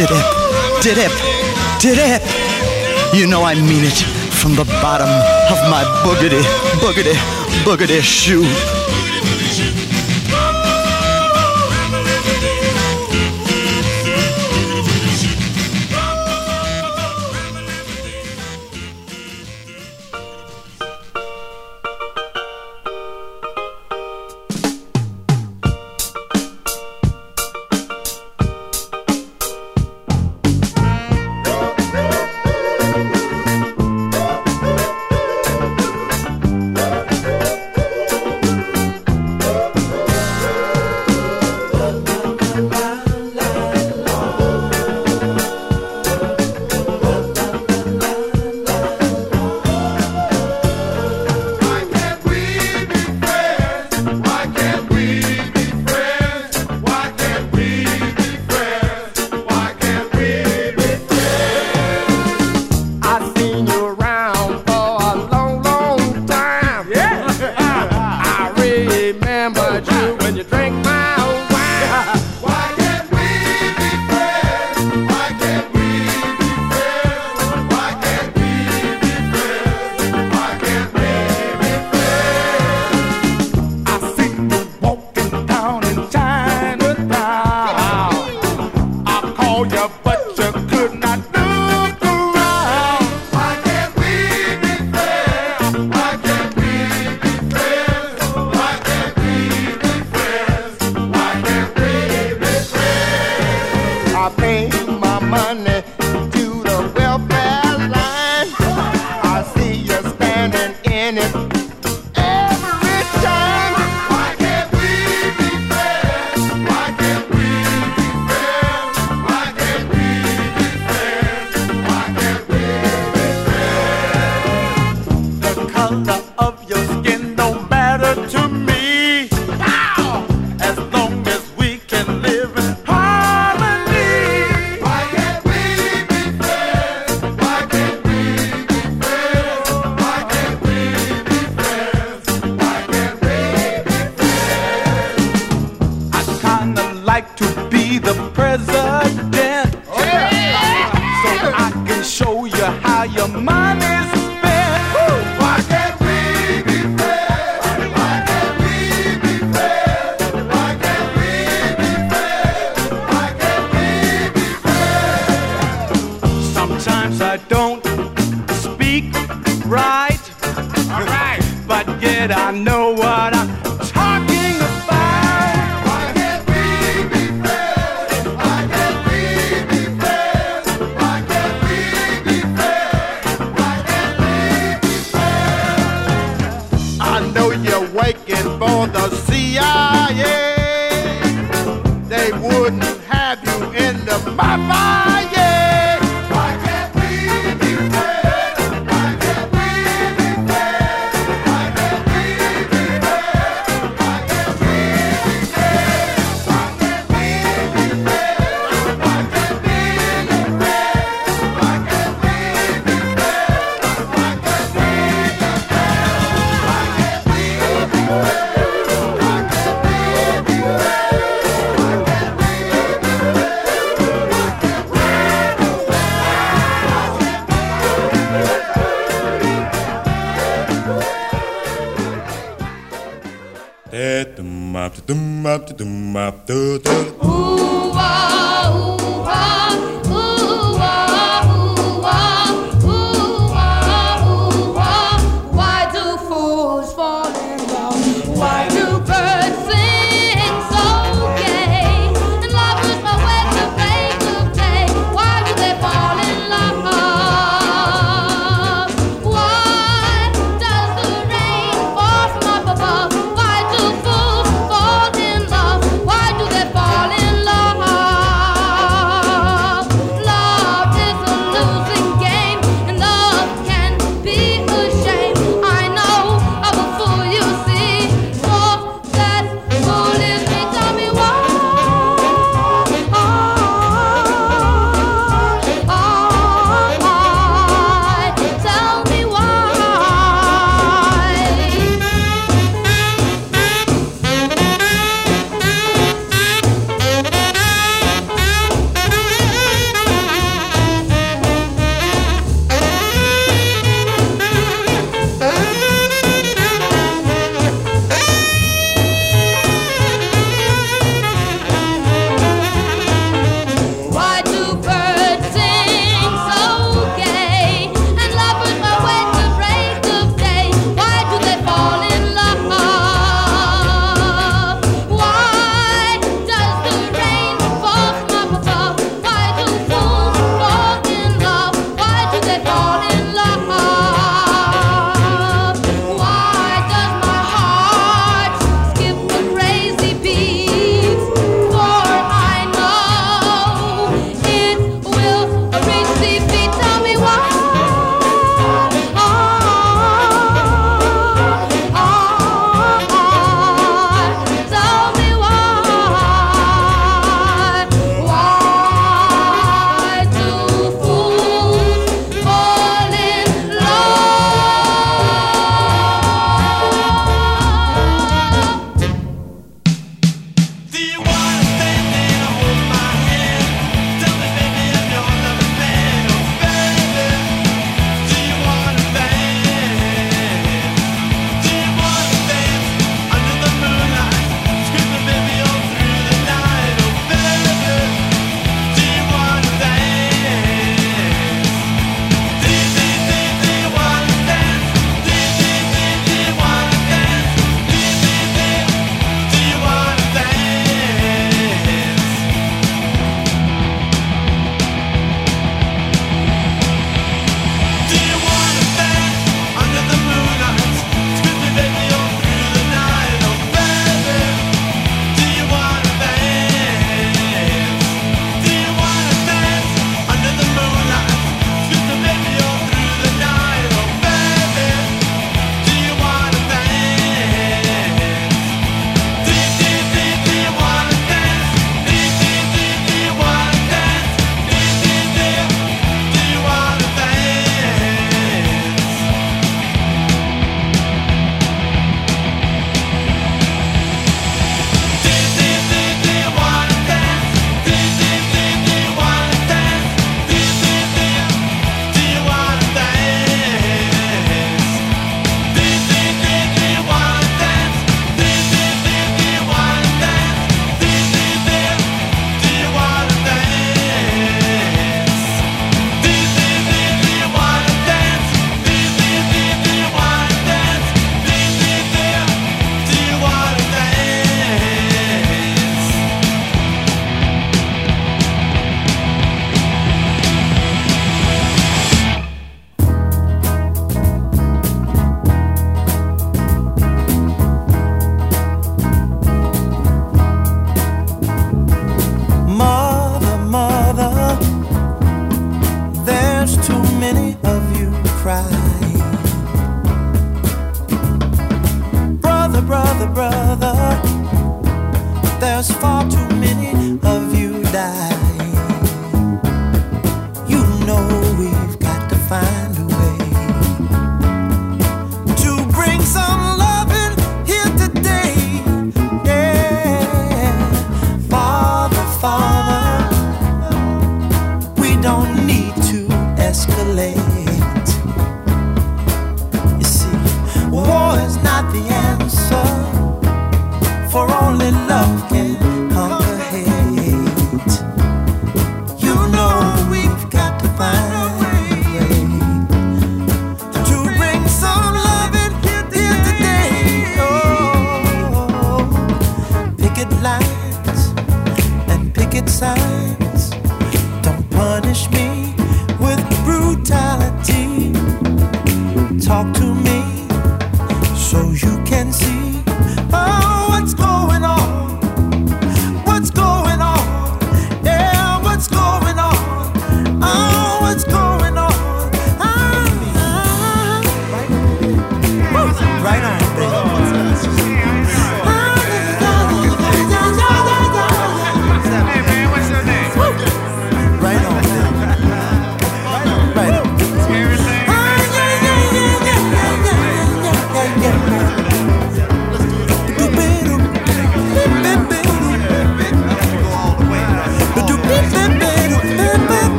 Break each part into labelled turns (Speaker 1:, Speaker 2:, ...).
Speaker 1: did it, did it, did it. You know I mean it from the bottom of my boogity, boogity, boogity shoe.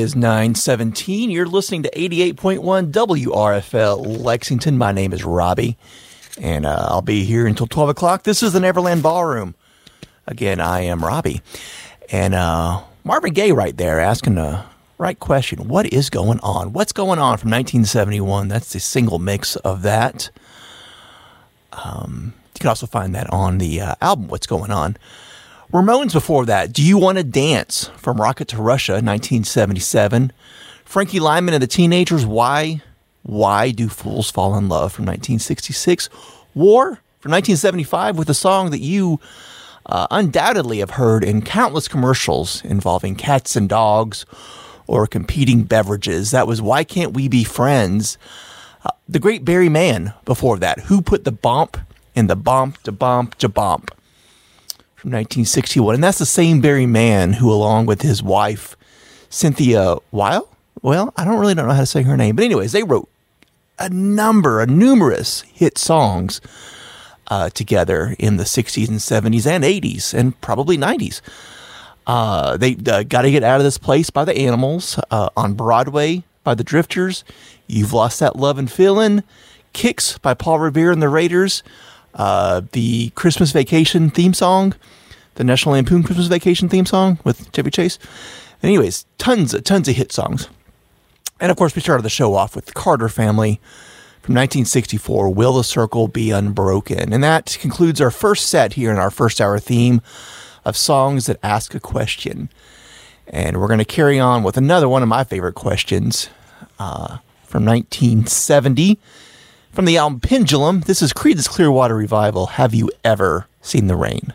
Speaker 2: Is
Speaker 3: 917. You're listening to 88.1 WRFL Lexington. My name is Robbie, and uh, I'll be here until 12 o'clock. This is the Neverland Ballroom. Again, I am Robbie. And uh, Marvin Gaye right there asking the right question. What is going on? What's going on from 1971? That's the single mix of that. Um, you can also find that on the uh, album, What's Going On. Ramones before that. Do You Want to Dance from Rocket to Russia, 1977. Frankie Lymon and the Teenagers. Why? Why do fools fall in love from 1966? War from 1975 with a song that you uh, undoubtedly have heard in countless commercials involving cats and dogs or competing beverages. That was Why Can't We Be Friends? Uh, the Great Barry Mann before that. Who put the bump in the bump to bump to bump? From 1961. And that's the same Barry Mann who, along with his wife, Cynthia Weil, well, I don't really don't know how to say her name, but anyways, they wrote a number, a numerous hit songs uh, together in the 60s and 70s and 80s and probably 90s. Uh, they uh, got to get out of this place by the animals uh, on Broadway by the Drifters. You've lost that love and feeling. Kicks by Paul Revere and the Raiders. Uh, the Christmas Vacation theme song, the National Lampoon Christmas Vacation theme song with Chevy Chase. Anyways, tons of tons of hit songs. And of course, we started the show off with the Carter Family from 1964. Will the Circle Be Unbroken? And that concludes our first set here in our first hour theme of songs that ask a question. And we're going to carry on with another one of my favorite questions uh, from 1970 from the album Pendulum. This is Creedence Clearwater Revival. Have you ever seen the rain?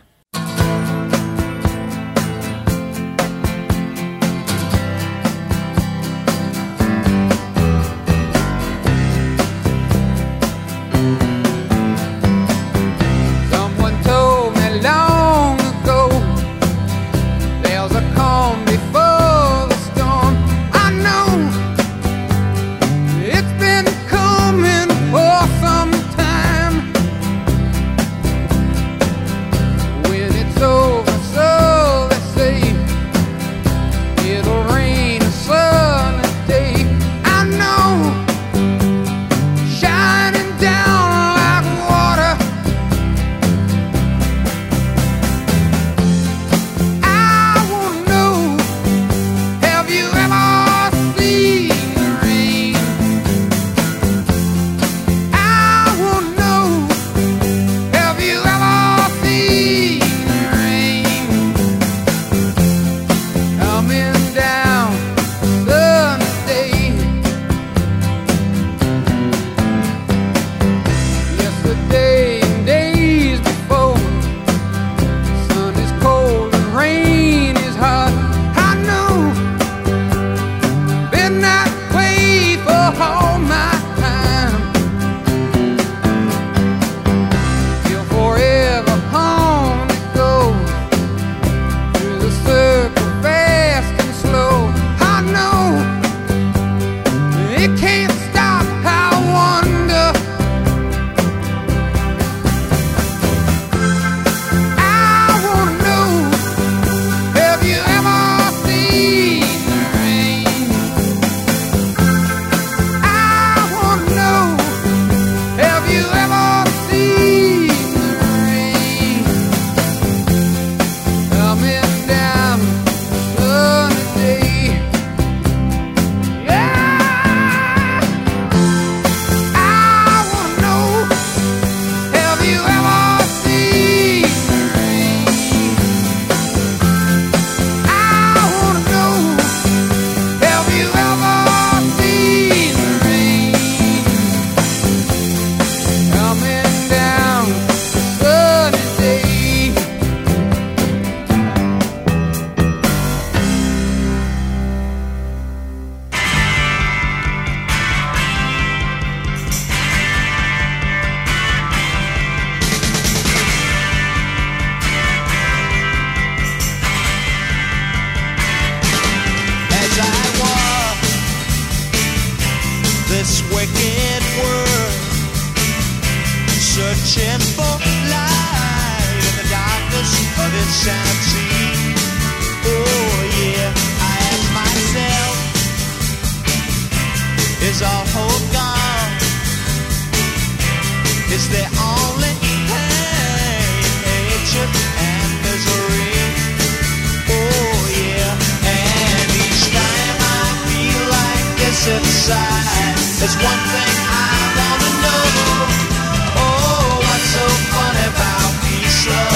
Speaker 4: is our hope gone? Is there only hatred and misery. Oh yeah, and each time I feel like this inside, there's one thing I wanna know. Oh, what's so fun about peace, love?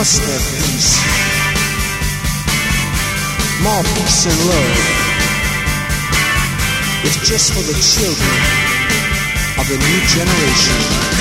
Speaker 4: What's peace? More peace and love. It's just for the children of the new generation.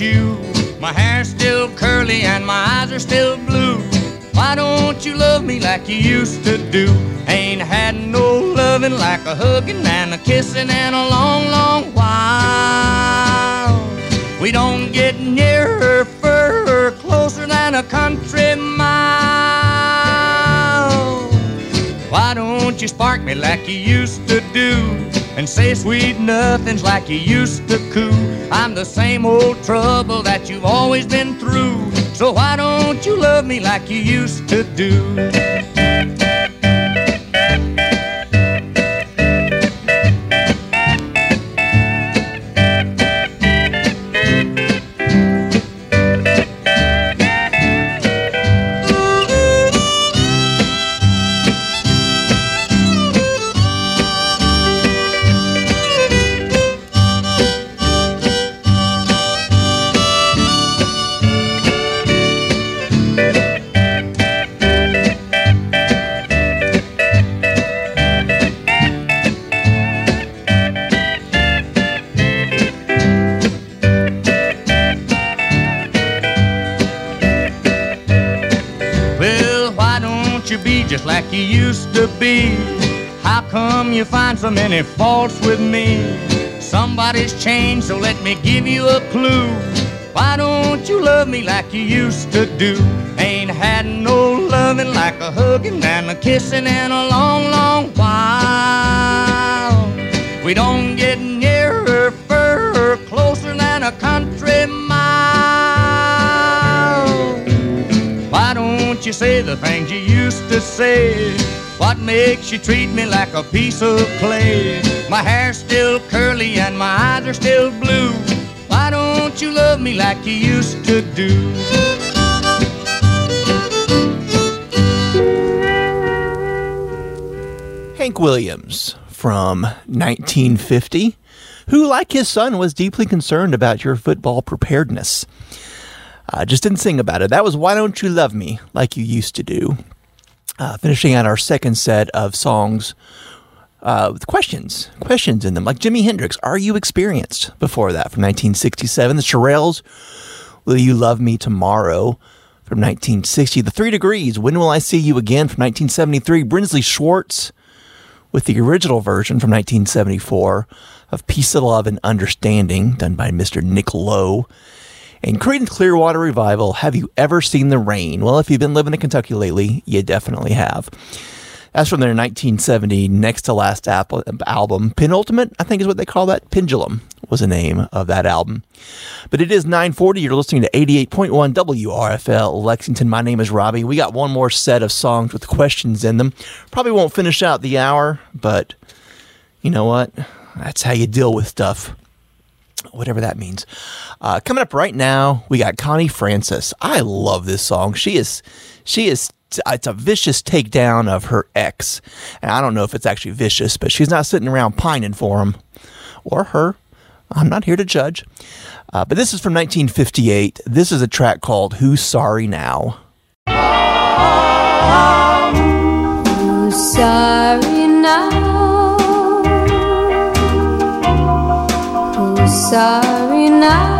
Speaker 5: Shoe? My hair's still curly and my eyes are still blue. Why don't you love me like you used to do? Ain't had no loving like a hugging and a kissing in a long, long while. We don't get nearer, further, closer than a country mile. Why don't you spark me like you used to do? And say sweet nothings like you used to coo. I'm the same old trouble that you've always been through. So why don't you love me like you used to do? So many faults with me? Somebody's changed, so let me give you a clue. Why don't you love me like you used to do? Ain't had no loving like a hugging and a kissing in a long, long while. We don't get nearer, further, closer than a country mile. Why don't you say the things you used to say? Makes you treat me like a piece of clay? My hair's still curly and my eyes are still blue. Why don't you love me like you used to do?
Speaker 3: Hank Williams from 1950, who, like his son, was deeply concerned about your football preparedness. Uh, just didn't sing about it. That was Why Don't You Love Me Like You Used to Do. Uh, finishing out our second set of songs uh, with questions, questions in them, like Jimi Hendrix, Are You Experienced? Before that, from 1967. The Shirelles, Will You Love Me Tomorrow? From 1960. The Three Degrees, When Will I See You Again? From 1973. Brinsley Schwarz, with the original version from 1974 of Peace of Love and Understanding, done by Mr. Nick Lowe. And Creedence Clearwater Revival, Have You Ever Seen the Rain? Well, if you've been living in Kentucky lately, you definitely have. That's from their 1970 next to last album. Penultimate, I think is what they call that. Pendulum was the name of that album. But it is 940. You're listening to 88.1 WRFL Lexington. My name is Robbie. We got one more set of songs with questions in them. Probably won't finish out the hour, but you know what? That's how you deal with stuff. Whatever that means. Uh, coming up right now, we got Connie Francis. I love this song. She is, she is it's a vicious takedown of her ex. And I don't know if it's actually vicious, but she's not sitting around pining for him or her. I'm not here to judge. Uh, but this is from 1958. This is a track called Who's Sorry Now?
Speaker 6: Who's sorry now? Sorry now?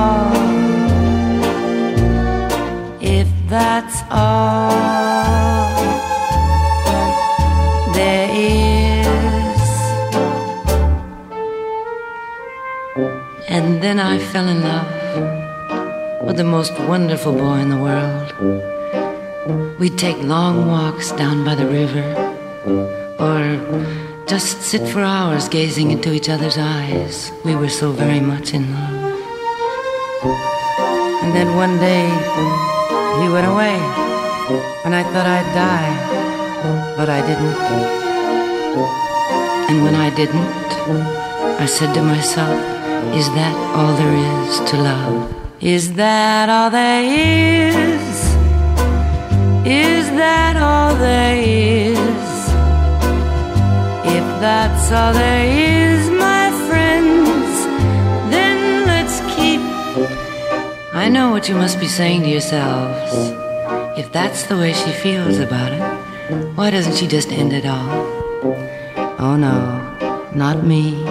Speaker 7: Fell in love with the most wonderful boy in the world. We'd take long walks down by the river, or just sit for hours gazing into each other's eyes. We were so very much in love. And then one day, he went away, and I thought I'd die, but I didn't. And when I didn't, I said to myself, Is that all there is to love? Is that all there is? Is that all there is? If that's all there is, my friends, then let's keep. I know what you must be saying to yourselves. If that's the way she feels about it, why doesn't she just end it all? Oh no, not me.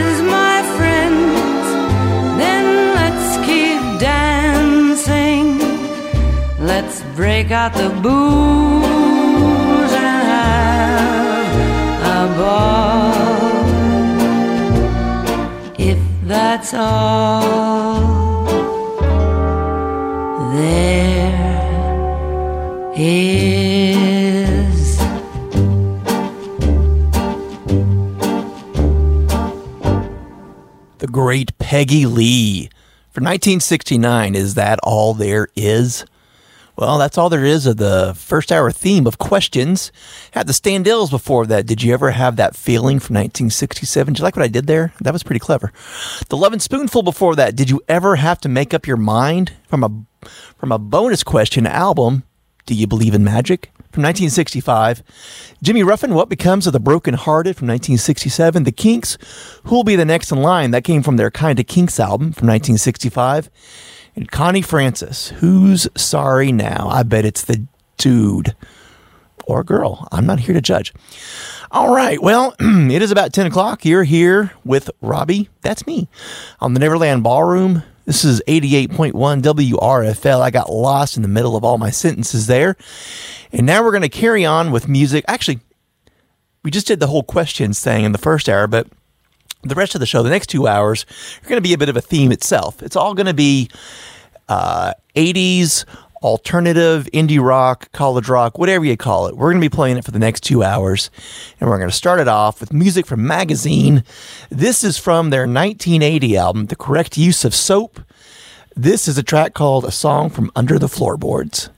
Speaker 7: Let's out the booze and have a ball. If that's all there is.
Speaker 3: The great Peggy Lee. For 1969, is that all there is? Well, that's all there is of the first hour theme of questions. Had the Standells before that. Did you ever have that feeling from 1967? Did you like what I did there? That was pretty clever. The Lovin' Spoonful before that. Did you ever have to make up your mind from a from a bonus question album? Do you believe in magic? From 1965. Jimmy Ruffin, What Becomes of the Broken Hearted from 1967. The Kinks, Who'll Be the Next in Line? That came from their Kinda Kinks album from 1965. And Connie Francis, Who's Sorry Now? I bet it's the dude or girl. I'm not here to judge. All right. Well, it is about 10 o'clock. You're here with Robbie. That's me on the Neverland Ballroom. This is 88.1 WRFL. I got lost in the middle of all my sentences there. And now we're going to carry on with music. Actually, we just did the whole questions thing in the first hour, but the rest of the show, the next two hours, are going to be a bit of a theme itself. It's all going to be uh, 80s, alternative, indie rock, college rock, whatever you call it. We're going to be playing it for the next two hours. And we're going to start it off with music from Magazine. This is from their 1980 album, The Correct Use of Soap. This is a track called A Song from Under the Floorboards.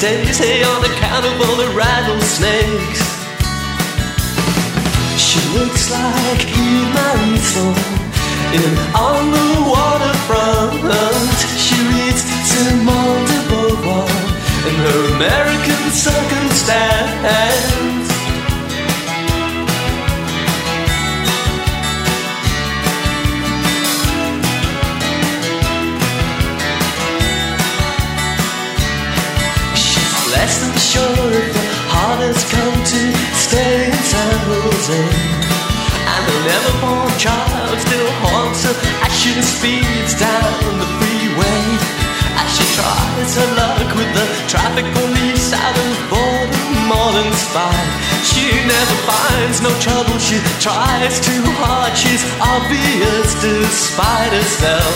Speaker 8: Hey, on account of all the rattlesnakes. She looks like Eva Marie Saint in On the Waterfront. She reads Simone de Beauvoir in her American circumstance. Has come to stay in San Jose. And her never born child still haunts her as she speeds down the freeway. As she tries her luck with the traffic police out of or inspired. She never finds no trouble, she tries too hard, she's obvious despite herself.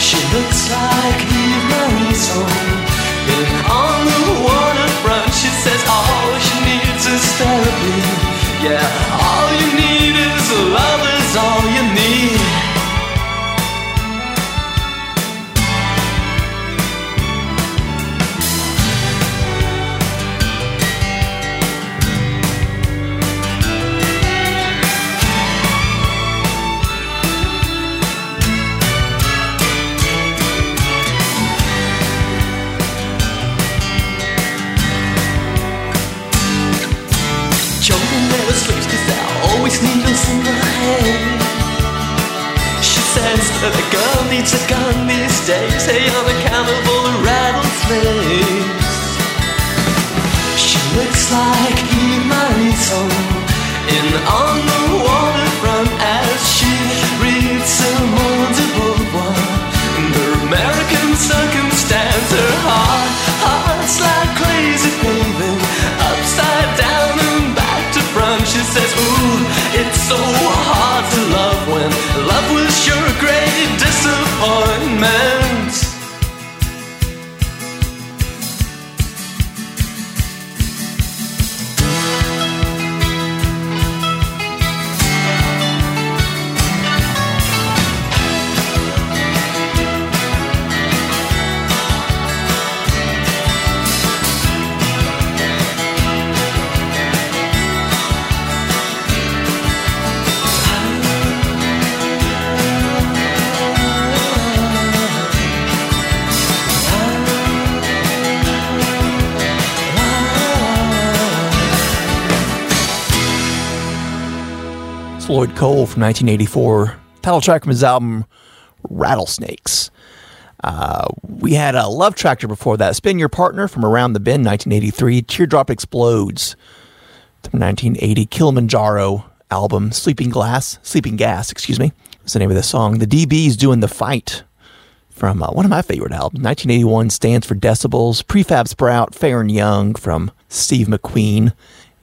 Speaker 8: She looks like Eva Marie Saint in On the waterfront, she says all she needs is therapy. Yeah, all you need is love is all you need. That a girl needs a gun these days, hey, on account of all the rattlesnakes. She looks like Eve Marisol in On
Speaker 3: Lloyd Cole from 1984, title track from his album Rattlesnakes. Uh, we had a Love Tractor before that. Spin Your Partner from Around the Bend, 1983. Teardrop Explodes from 1980. Kilimanjaro album. Sleeping Glass, Sleeping Gas, excuse me. That's the name of the song. The DB's Doing the Fight from uh, one of my favorite albums. 1981 stands for Decibels. Prefab Sprout, Faron Young from Steve McQueen.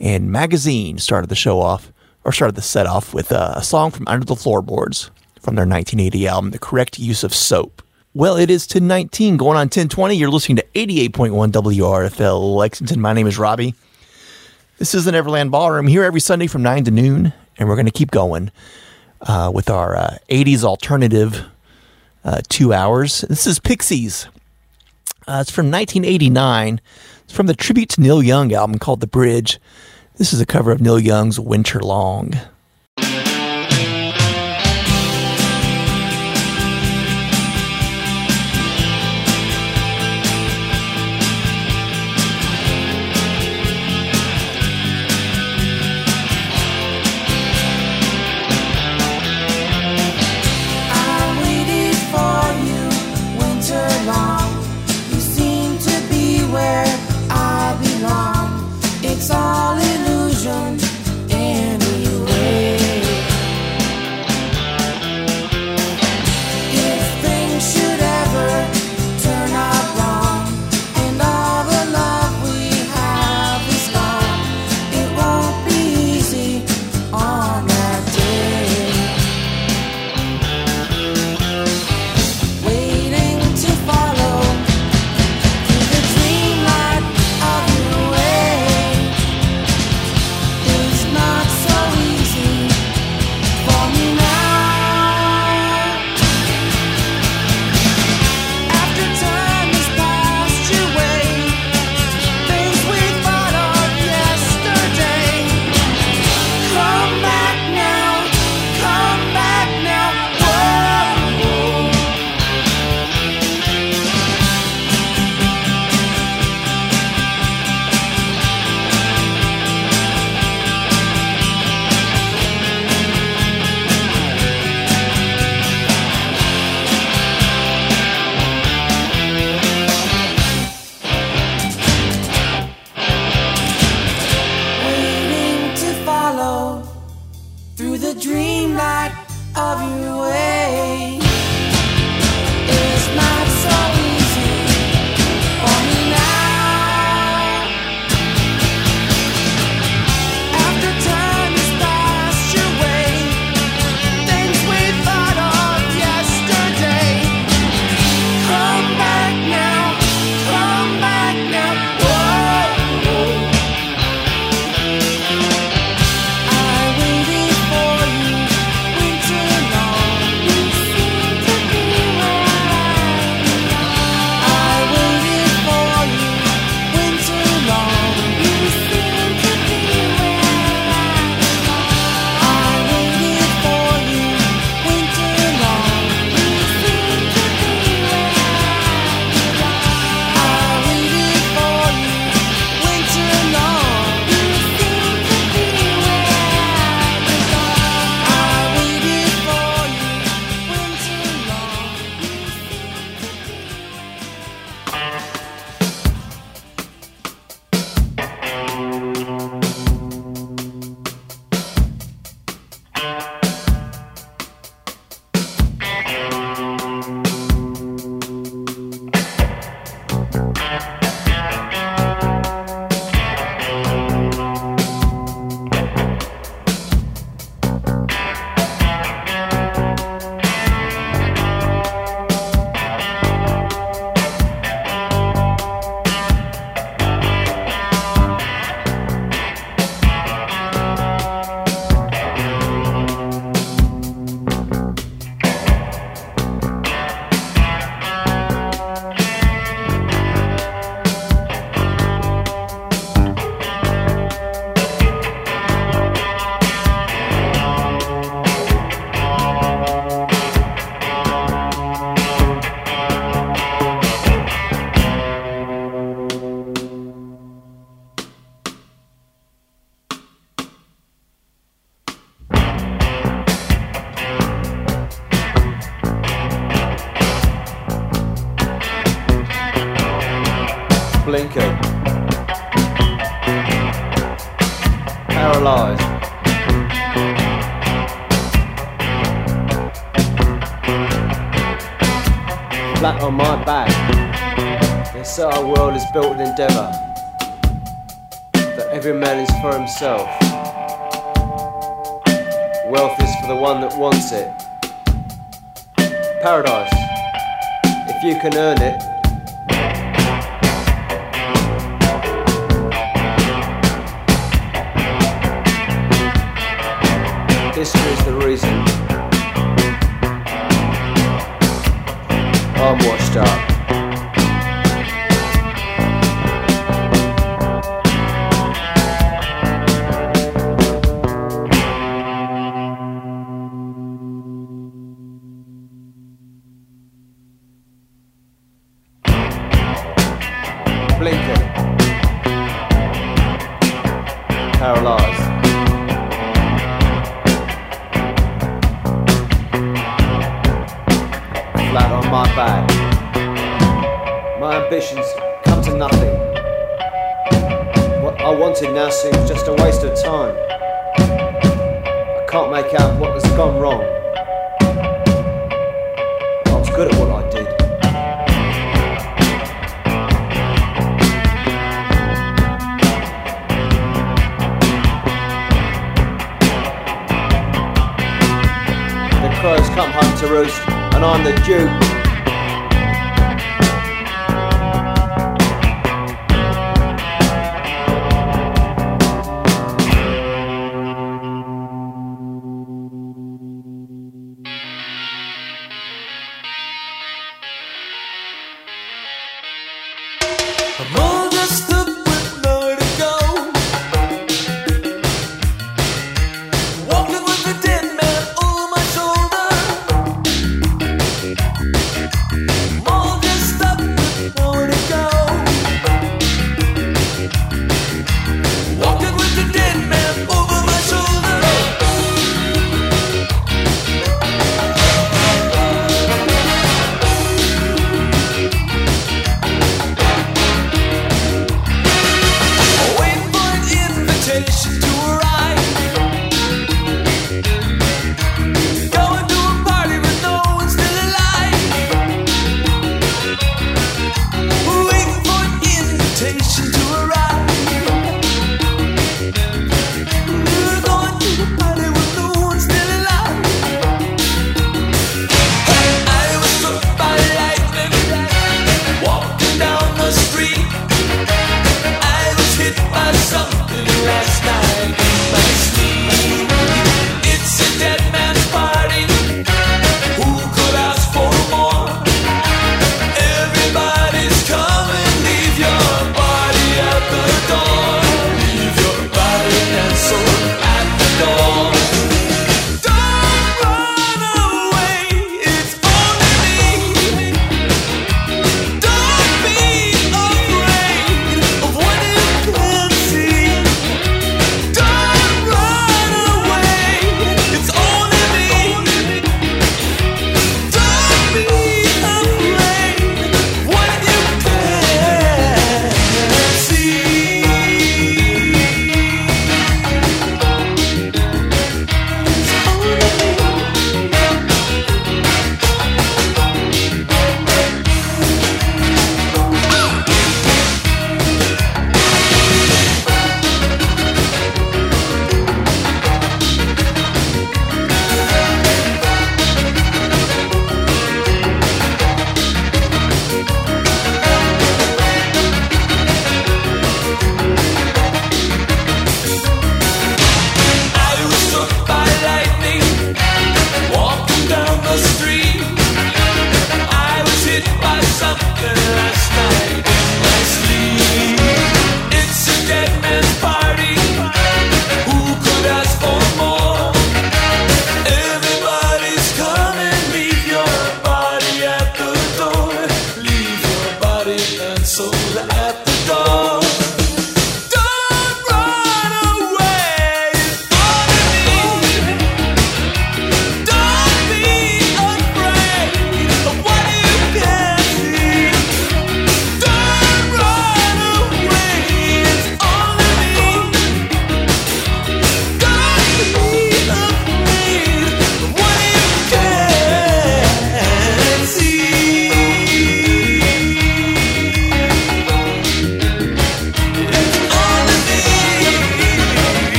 Speaker 3: And Magazine started the show off, or started the set off with uh, a song from Under the Floorboards from their 1980 album, The Correct Use of Soap. Well, it is 1019 going on 1020. You're listening to 88.1 WRFL Lexington. My name is Robbie. This is the Neverland Ballroom here every Sunday from 9 to noon, and we're going to keep going uh, with our uh, 80s alternative uh, two hours. This is Pixies. Uh, it's from 1989. It's from the tribute to Neil Young album called The Bridge. This is a cover of Neil Young's Winter Long.
Speaker 9: paralyzed. Flat on my back, this our world is built with endeavour, that every man is for himself. Wealth is for the one that wants it. Paradise, if you can earn it,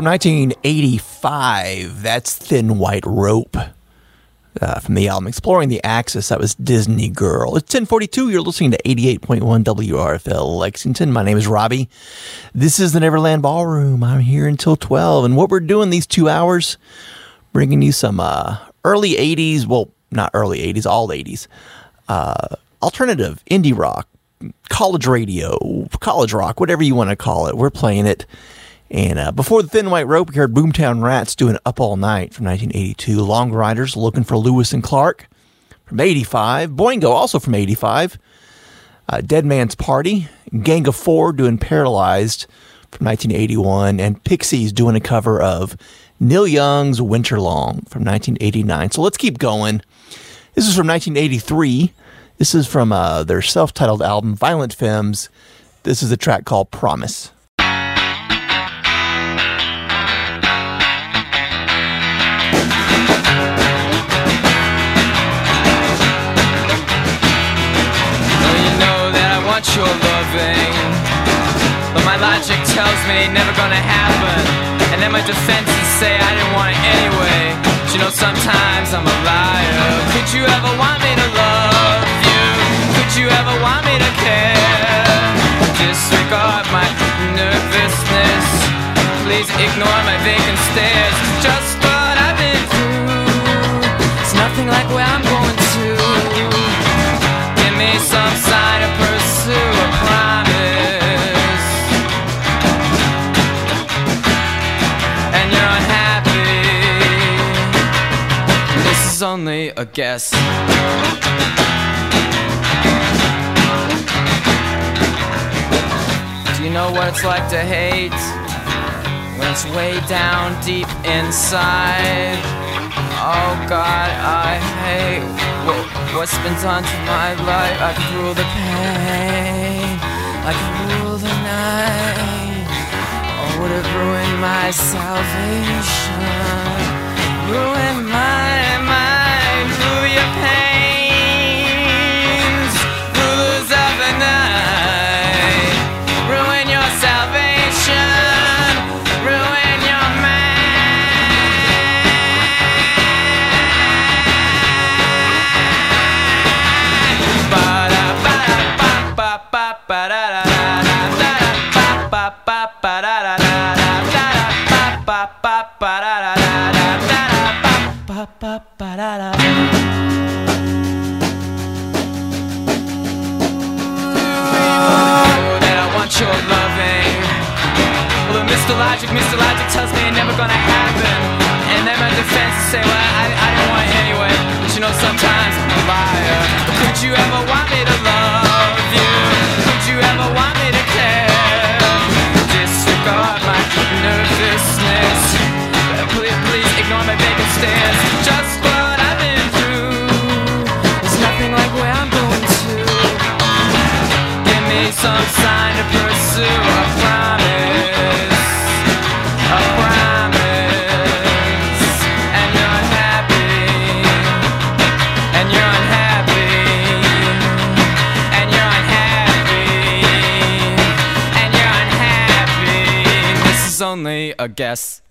Speaker 3: From 1985, that's Thin White Rope. Uh, from the album Exploring the Axis, that was Disney Girl. It's 1042. You're listening to 88.1 WRFL Lexington. My name is Robbie. This is the Neverland Ballroom. I'm here until 12. And what we're doing these two hours, bringing you some uh, early 80s, well, not early 80s, all 80s, uh, alternative, indie rock, college radio, college rock, whatever you want to call it. We're playing it. And uh, before the Thin White Rope, we heard Boomtown Rats doing Up All Night from 1982. Long Ryders looking for Lewis and Clark from 85. Boingo also from 85. Uh, Dead Man's Party. Gang of Four doing Paralyzed from 1981. And Pixies doing a cover of Neil Young's Winter Long from 1989. So let's keep going. This is from 1983. This is from uh, their self titled album, Violent Femmes. This is a track called Promise.
Speaker 10: Want your loving. But my logic tells me never gonna happen. And then my defenses say I didn't want it anyway. But you know, sometimes I'm a liar. Could you ever want me to love you? Could you ever want me to care? Disregard my nervousness. Please ignore my vacant stares. Just what I've been through. It's nothing like where I'm going to. Give me some sign Is only a guess. Do you know what it's like to hate? When it's way down deep inside. Oh God, I hate what, what's been done to my life. I can rule the pain, I can rule the night. Oh, would it ruin my salvation? Ruin my Mr. Logic, tells me it's never gonna happen. And then my defenses say, well, I, I didn't want it anyway. But you know, sometimes I'm a liar. Could you ever want me to love you? Could you ever want me to care? Disregard my nervousness. Please, please ignore my vacant stares. Just what I've been through. There's nothing like where I'm going to. Give me some sign to pursue a promise. A guess.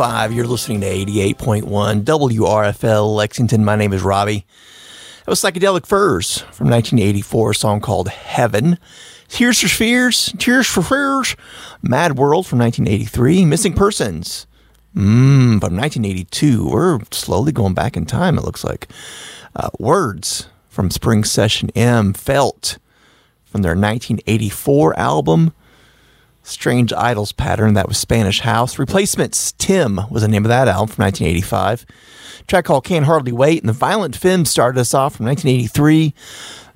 Speaker 11: 105. You're
Speaker 3: listening to 88.1 WRFL Lexington. My name is Robbie. That was Psychedelic Furs from 1984, a song called Heaven. Tears for Fears, Tears for Fears, Mad World from 1983, Missing Persons mm, from 1982. We're slowly going back in time, it looks like. Uh, Words from Spring Session M, Felt from their 1984 album. Strange Idols pattern. That was Spanish House. Replacements. Tim was the name of that album from 1985. track called Can't Hardly Wait. And the Violent Femmes started us off from 1983.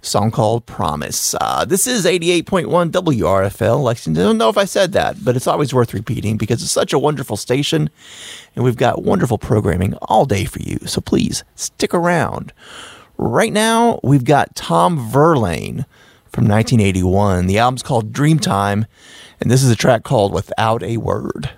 Speaker 3: Song called Promise. Uh, this is 88.1 WRFL Lexington. I don't know if I said that, but it's always worth repeating because it's such a wonderful station and we've got wonderful programming all day for you. So please stick around. Right now, we've got Tom Verlaine from 1981. The album's called Dreamtime, and this is a track called Without a Word.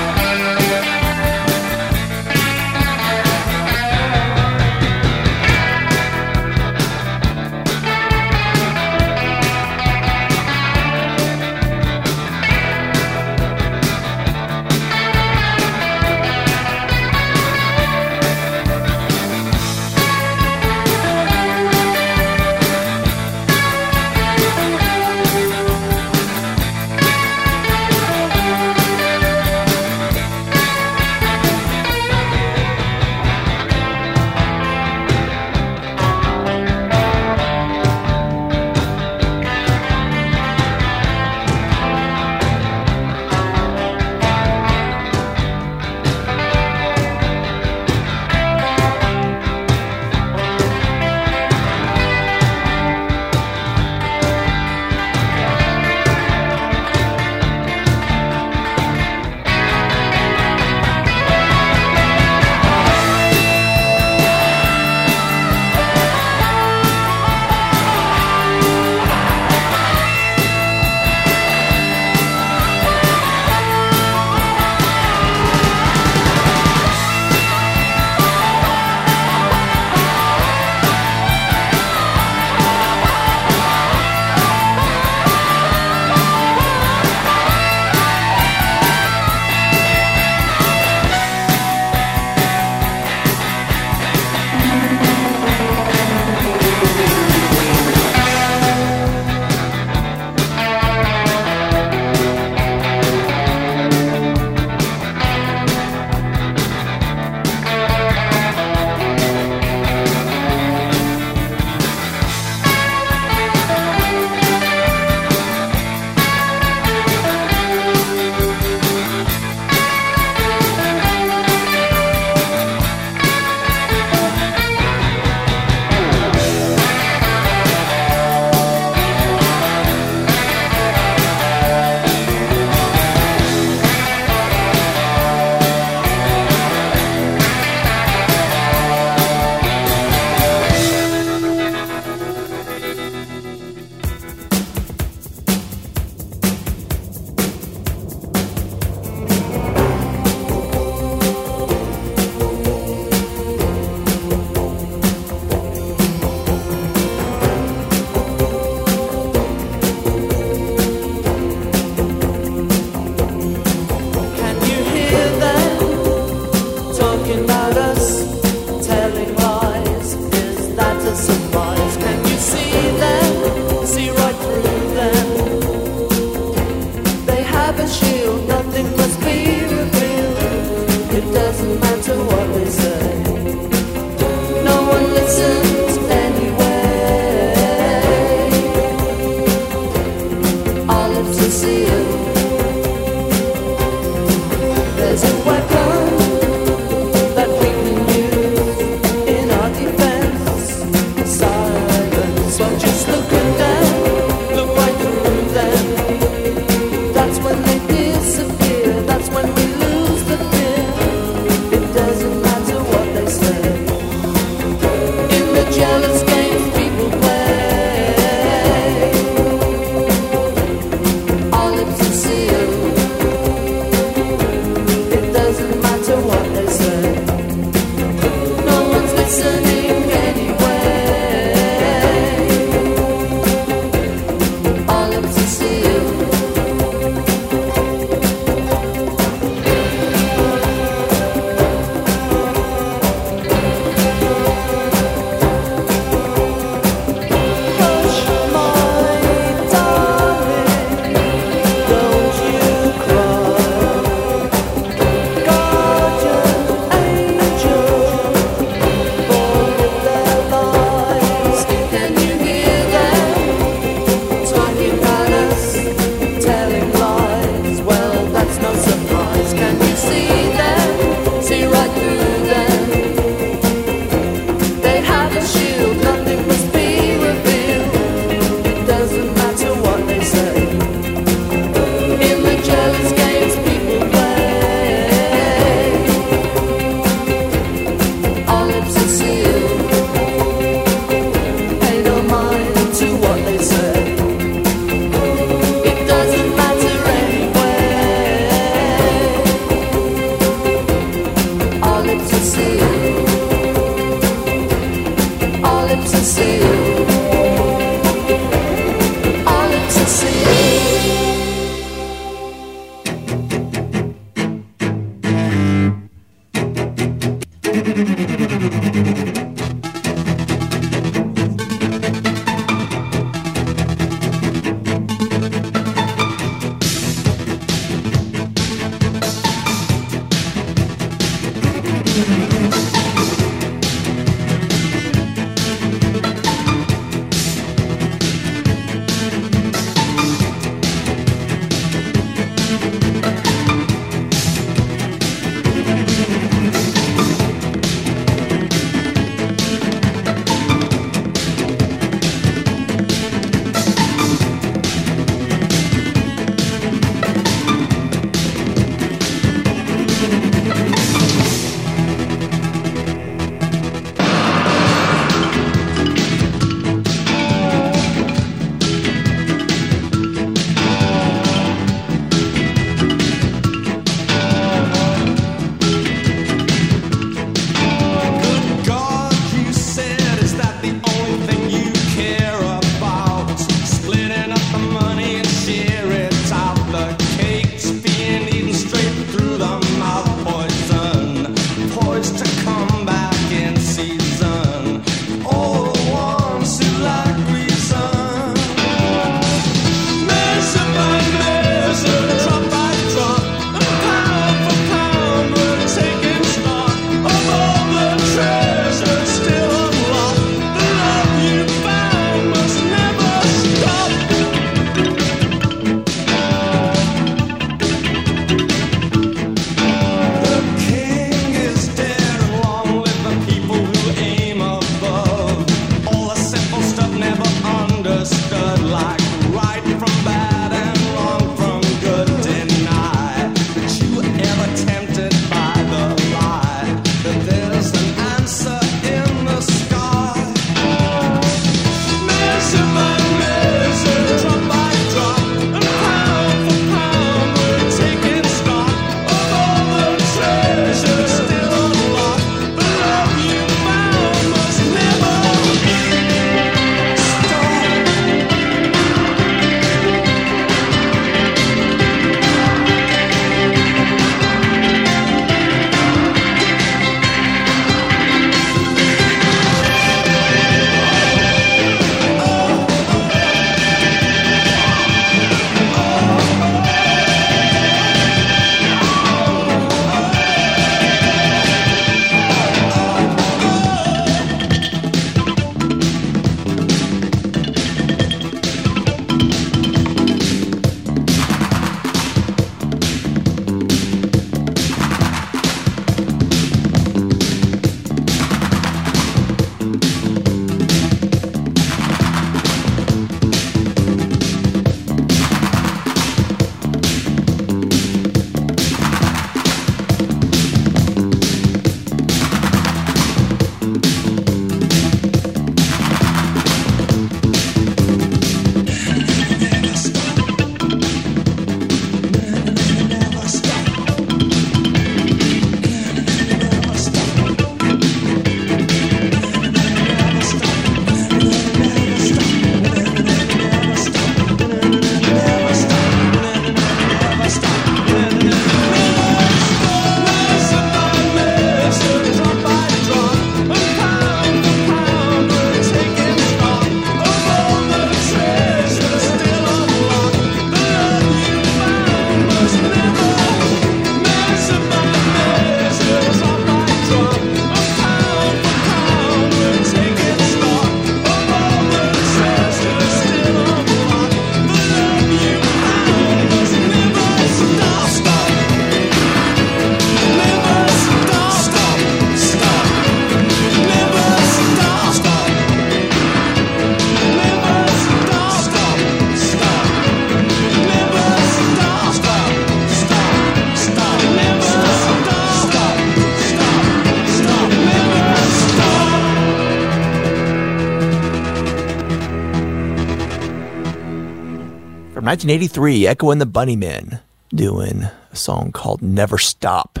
Speaker 3: 1983, Echo and the Bunnymen doing a song called Never Stop.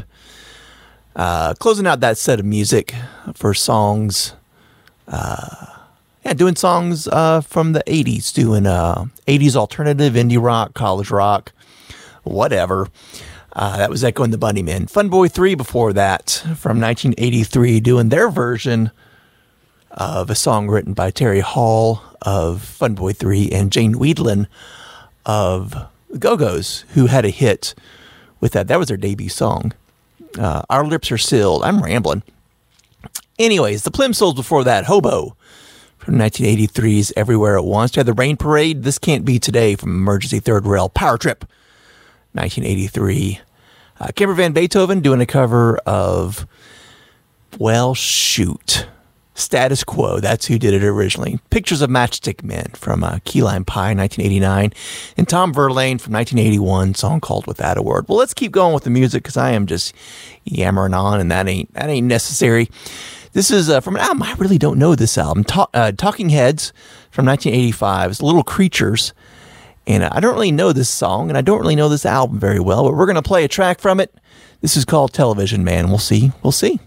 Speaker 3: Uh, closing out that set of music for songs. Uh, yeah, doing songs uh, from the 80s, doing uh, 80s alternative, indie rock, college rock, whatever. Uh, that was Echo and the Bunnymen. Fun Boy 3 before that from 1983, doing their version of a song written by Terry Hall of Fun Boy 3 and Jane Wiedlin of Go Go's, who had a hit with that. That was their debut song. Uh, Our Lips Are Sealed. I'm rambling. Anyways, the Plimsouls before that, Hobo from 1983's Everywhere at Once. You had the Rain Parade, This Can't Be Today from Emergency Third Rail, Power Trip, 1983. Uh, Camper Van Beethoven doing a cover of, well, shoot. Status Quo, that's who did it originally. Pictures of Matchstick Men from uh, Key Lime Pie, 1989. And Tom Verlaine from 1981, song called Without a Word. Well, let's keep going with the music because I am just yammering on and that ain't, that ain't necessary. This is uh, from an album. I really don't know this album. Ta- uh, Talking Heads from 1985. It's Little Creatures. And I don't really know this song and I don't really know this album very well, but we're going to play a track from it. This is called Television Man. We'll see. We'll see.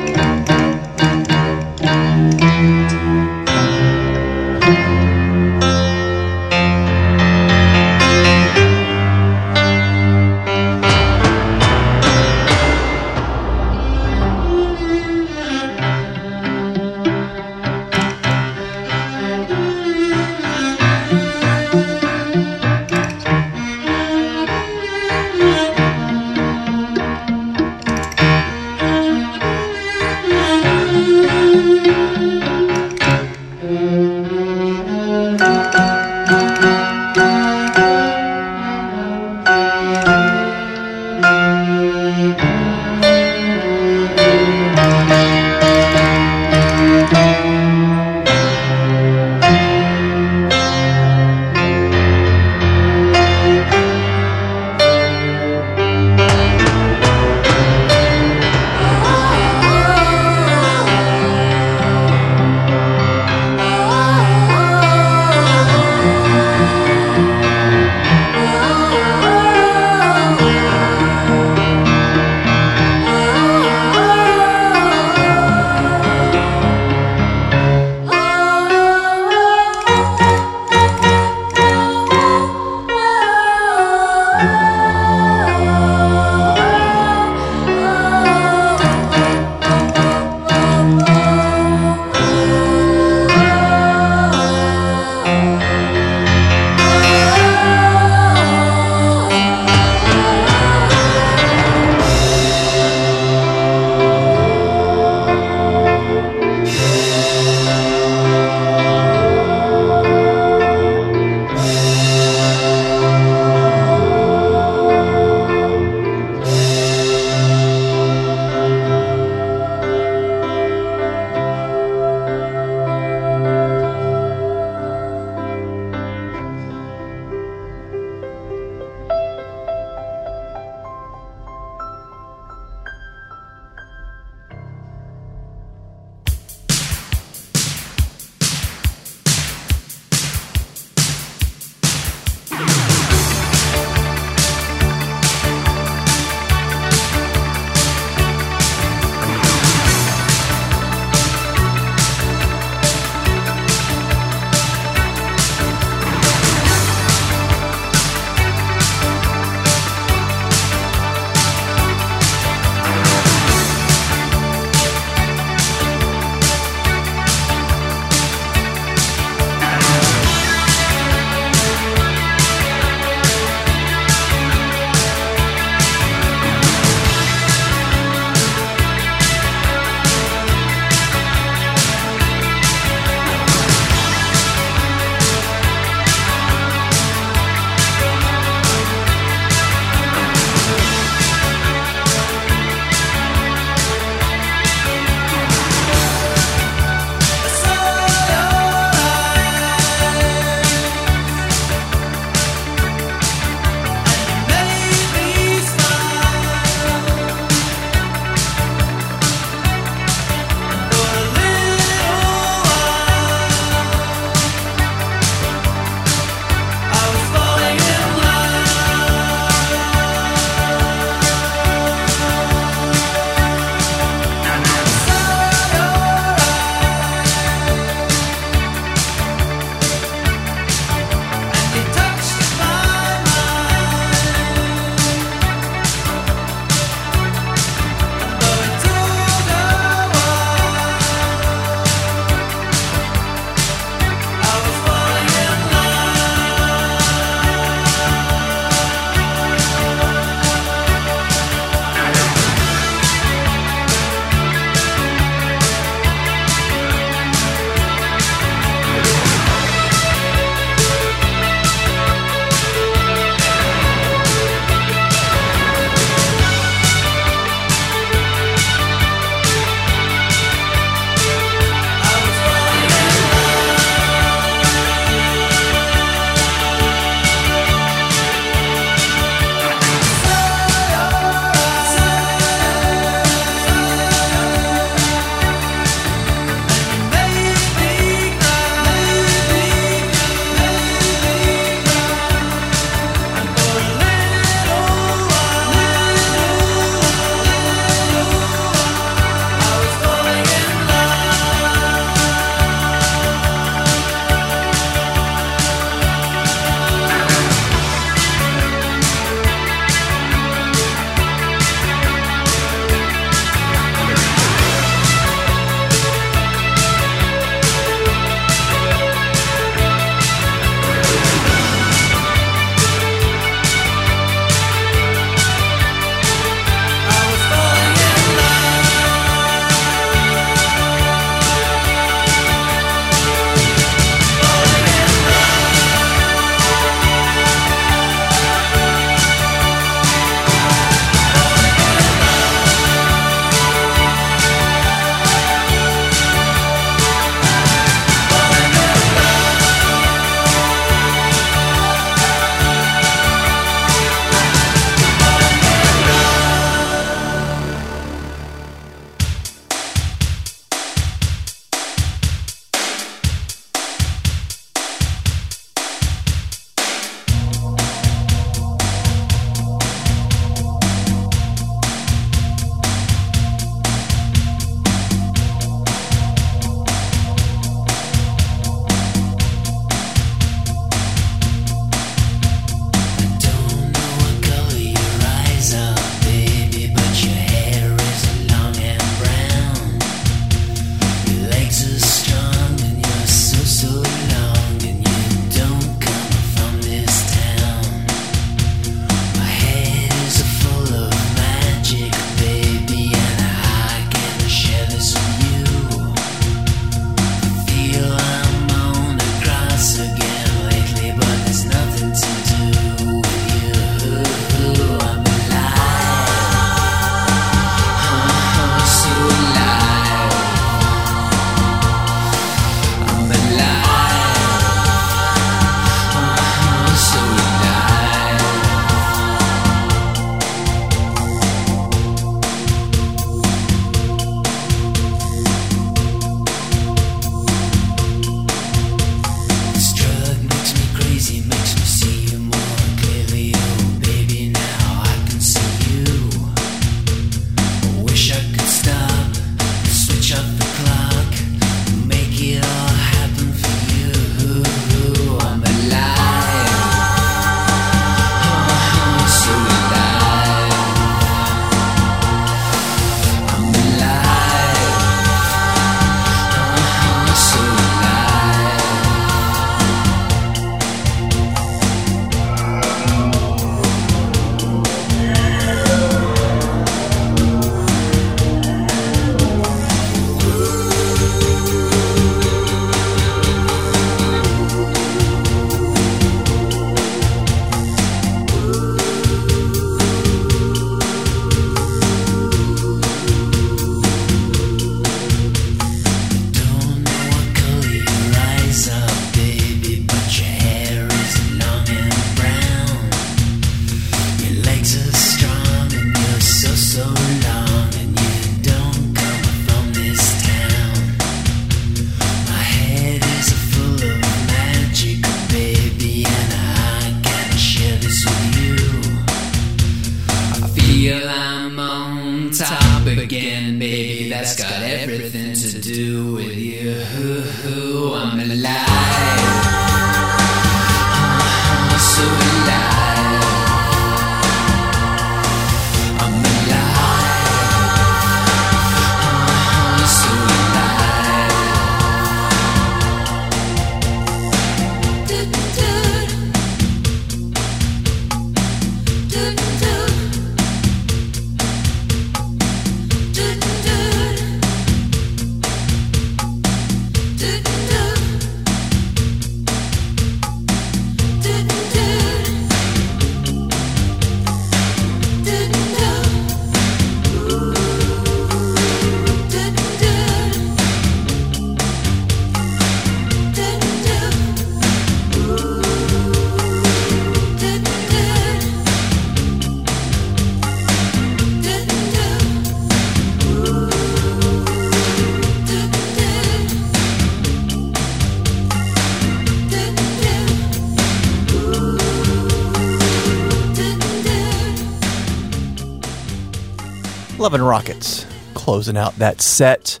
Speaker 3: Love Rockets closing out that set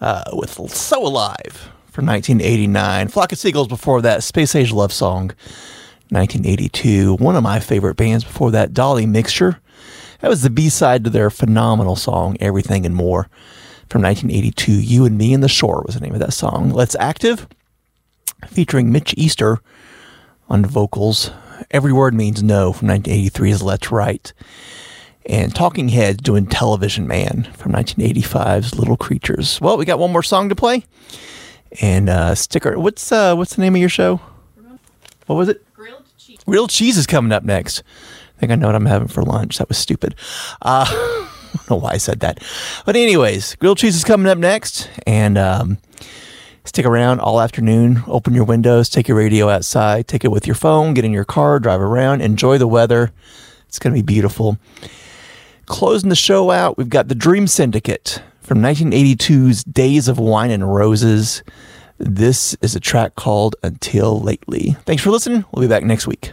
Speaker 3: uh, with So Alive from 1989. Flock of Seagulls before that, Space Age Love Song 1982. One of my favorite bands before that, Dolly Mixture. That was the B side to their phenomenal song, Everything and More from 1982. You and Me and the Shore was the name of that song. Let's Active featuring Mitch Easter on vocals. Every Word Means No from 1983 is Let's Write and Talking Heads doing Television Man from 1985's Little Creatures. Well, we got one more song to play, and uh, sticker. What's uh, what's the name of your show? What was it? Grilled cheese. Grilled cheese is coming up next. I think I know what I'm having for lunch. That was stupid. Uh, I don't know why I said that, but anyways, grilled cheese is coming up next, and um, stick around all afternoon. Open your windows, take your radio outside, take it with your phone, get in your car, drive around, enjoy the weather. It's going to be beautiful. Closing the show out, we've got the Dream Syndicate from 1982's Days of Wine and Roses. This is a track called Until Lately. Thanks for listening. We'll be back next week.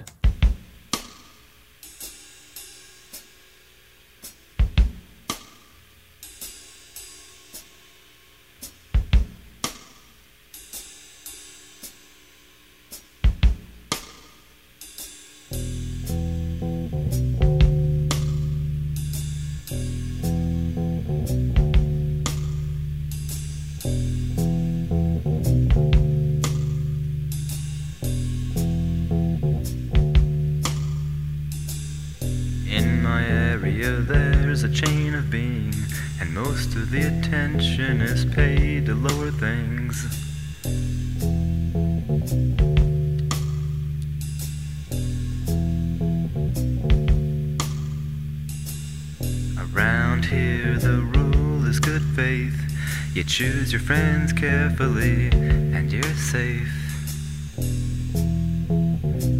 Speaker 10: Choose your friends carefully, and you're safe.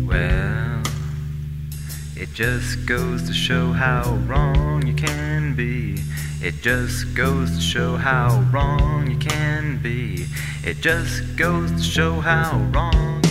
Speaker 10: Well, it just goes to show how wrong you can be. It just goes to show how wrong you can be. It just goes to show how wrong